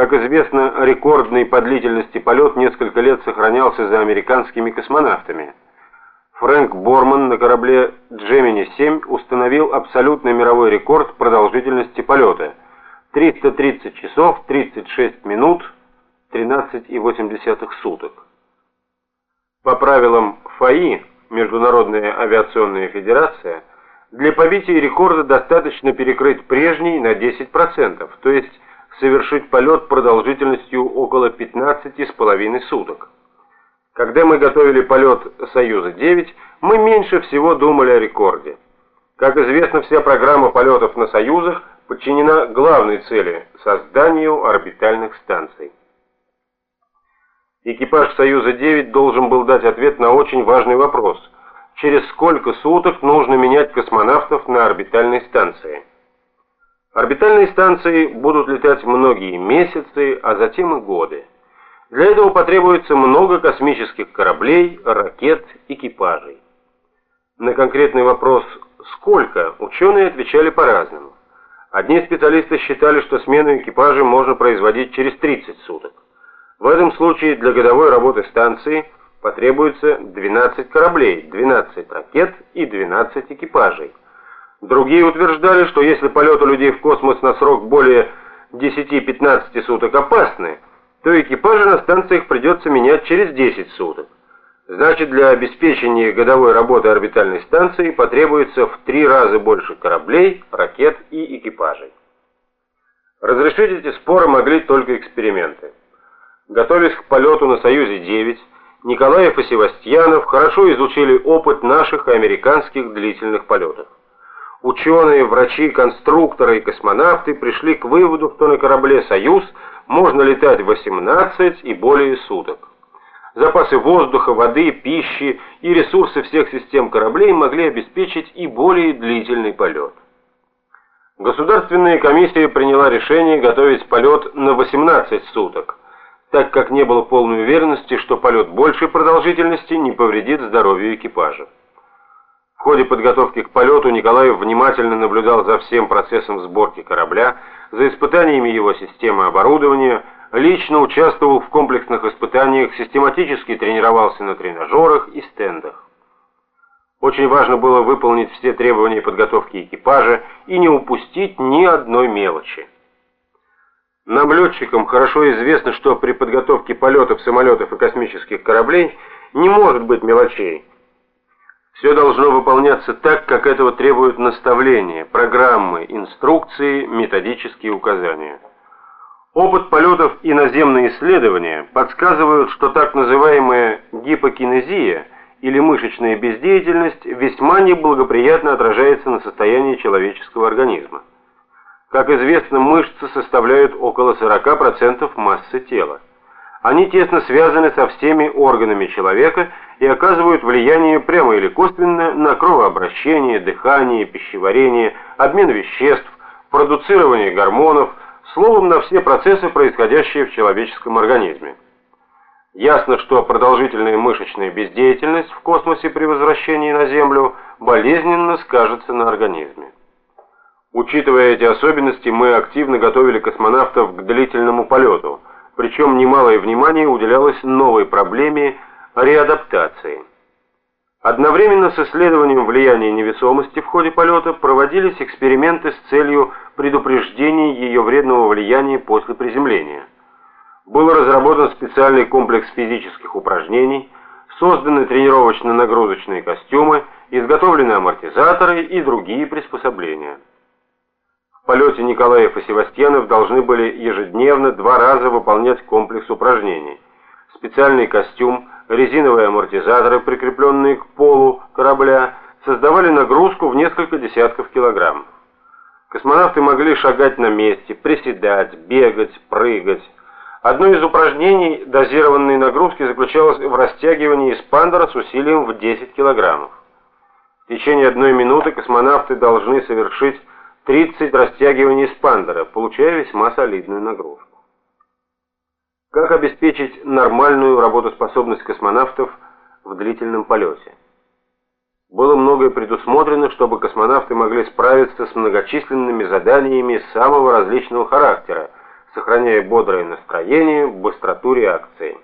Как известно, рекордный по длительности полет несколько лет сохранялся за американскими космонавтами. Фрэнк Борман на корабле Gemini-7 установил абсолютный мировой рекорд продолжительности полета – 330 часов 36 минут 13,8 суток. По правилам ФАИ, Международная авиационная федерация, для побития рекорда достаточно перекрыть прежний на 10%, то есть совершить полет продолжительностью около 15,5 суток. Когда мы готовили полет «Союза-9», мы меньше всего думали о рекорде. Как известно, вся программа полетов на «Союзах» подчинена главной цели – созданию орбитальных станций. Экипаж «Союза-9» должен был дать ответ на очень важный вопрос – через сколько суток нужно менять космонавтов на орбитальной станции. Орбитальные станции будут летать многие месяцы, а затем и годы. Для этого потребуется много космических кораблей, ракет, экипажей. На конкретный вопрос «сколько?» ученые отвечали по-разному. Одни специалисты считали, что смену экипажа можно производить через 30 суток. В этом случае для годовой работы станции потребуется 12 кораблей, 12 ракет и 12 экипажей. Другие утверждали, что если полеты людей в космос на срок более 10-15 суток опасны, то экипажи на станциях придется менять через 10 суток. Значит, для обеспечения годовой работы орбитальной станции потребуется в три раза больше кораблей, ракет и экипажей. Разрешить эти споры могли только эксперименты. Готовясь к полету на «Союзе-9», Николаев и Севастьянов хорошо изучили опыт наших и американских длительных полетов. Ученые, врачи, конструкторы и космонавты пришли к выводу, что на корабле «Союз» можно летать 18 и более суток. Запасы воздуха, воды, пищи и ресурсы всех систем кораблей могли обеспечить и более длительный полет. Государственная комиссия приняла решение готовить полет на 18 суток, так как не было полной уверенности, что полет большей продолжительности не повредит здоровью экипажа. В ходе подготовки к полету Николаев внимательно наблюдал за всем процессом сборки корабля, за испытаниями его системы оборудования, лично участвовал в комплексных испытаниях, систематически тренировался на тренажерах и стендах. Очень важно было выполнить все требования подготовки экипажа и не упустить ни одной мелочи. Нам, летчикам, хорошо известно, что при подготовке полетов самолетов и космических кораблей не может быть мелочей. Все должно выполняться так, как этого требуют наставления, программы, инструкции, методические указания. Опыт полетов и наземные исследования подсказывают, что так называемая гипокинезия или мышечная бездеятельность весьма неблагоприятно отражается на состоянии человеческого организма. Как известно, мышцы составляют около 40% массы тела. Они тесно связаны со всеми органами человека и оказывают влияние прямо или косвенно на кровообращение, дыхание, пищеварение, обмен веществ, продуцирование гормонов, словом, на все процессы, происходящие в человеческом организме. Ясно, что продолжительная мышечная бездеятельность в космосе при возвращении на Землю болезненно скажется на организме. Учитывая эти особенности, мы активно готовили космонавтов к длительному полету – причем немалое внимание уделялось новой проблеме реадаптации. Одновременно с исследованием влияния невесомости в ходе полета проводились эксперименты с целью предупреждения ее вредного влияния после приземления. Был разработан специальный комплекс физических упражнений, созданы тренировочно-нагрузочные костюмы, изготовлены амортизаторы и другие приспособления полете Николаев и Севастьянов должны были ежедневно два раза выполнять комплекс упражнений. Специальный костюм, резиновые амортизаторы, прикрепленные к полу корабля, создавали нагрузку в несколько десятков килограммов. Космонавты могли шагать на месте, приседать, бегать, прыгать. Одно из упражнений дозированной нагрузки заключалось в растягивании эспандера с усилием в 10 килограммов. В течение одной минуты космонавты должны совершить 30 растягиваний спандера, получая весьма солидную нагрузку. Как обеспечить нормальную работоспособность космонавтов в длительном полете? Было многое предусмотрено, чтобы космонавты могли справиться с многочисленными заданиями самого различного характера, сохраняя бодрое настроение, быстроту реакции.